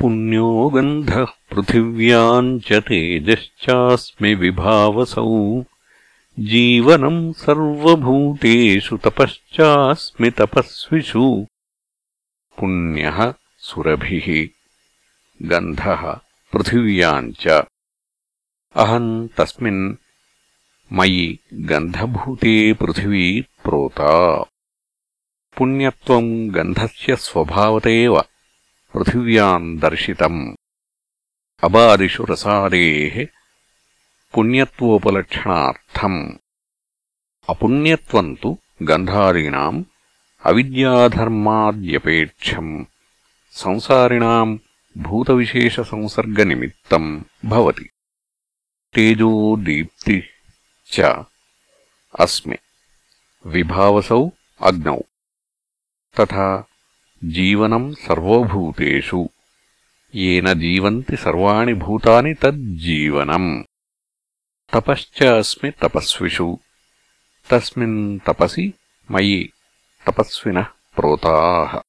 पुण्यो गन्धः पृथिव्याम् च तेजश्चास्मि विभावसौ। जीवनम् सर्वभूतेषु तपश्चास्मि तपस्विषु। पुण्यः सुरभिः, गन्धः पृथिव्याम् च अहम् तस्मिन् मयि गन्धभूते पृथिवी प्रोता। पुण्यत्वम् गन्धस्य स्वभावत एव पृथिव्याम् दर्शितम् अबादिषु रसादेः पुण्यत्वोपलक्षणार्थम् अपुण्यत्वम् तु गन्धादीनाम् अविद्याधर्माद्यपेक्षम् संसारिणाम् भूतविशेषसंसर्गनिमित्तम् भवति तेजो दीप्ति च अस्मि विभावसौ अग्नौ तथा జీవనం సర్వభూతేషు. ఎన జీవంతి సర్వాణి భూతాని తజ్జీవనం. తపశ్చాస్మి తపస్విషు. తస్మిన్ తపసి మయి తపస్విన ప్రోతా.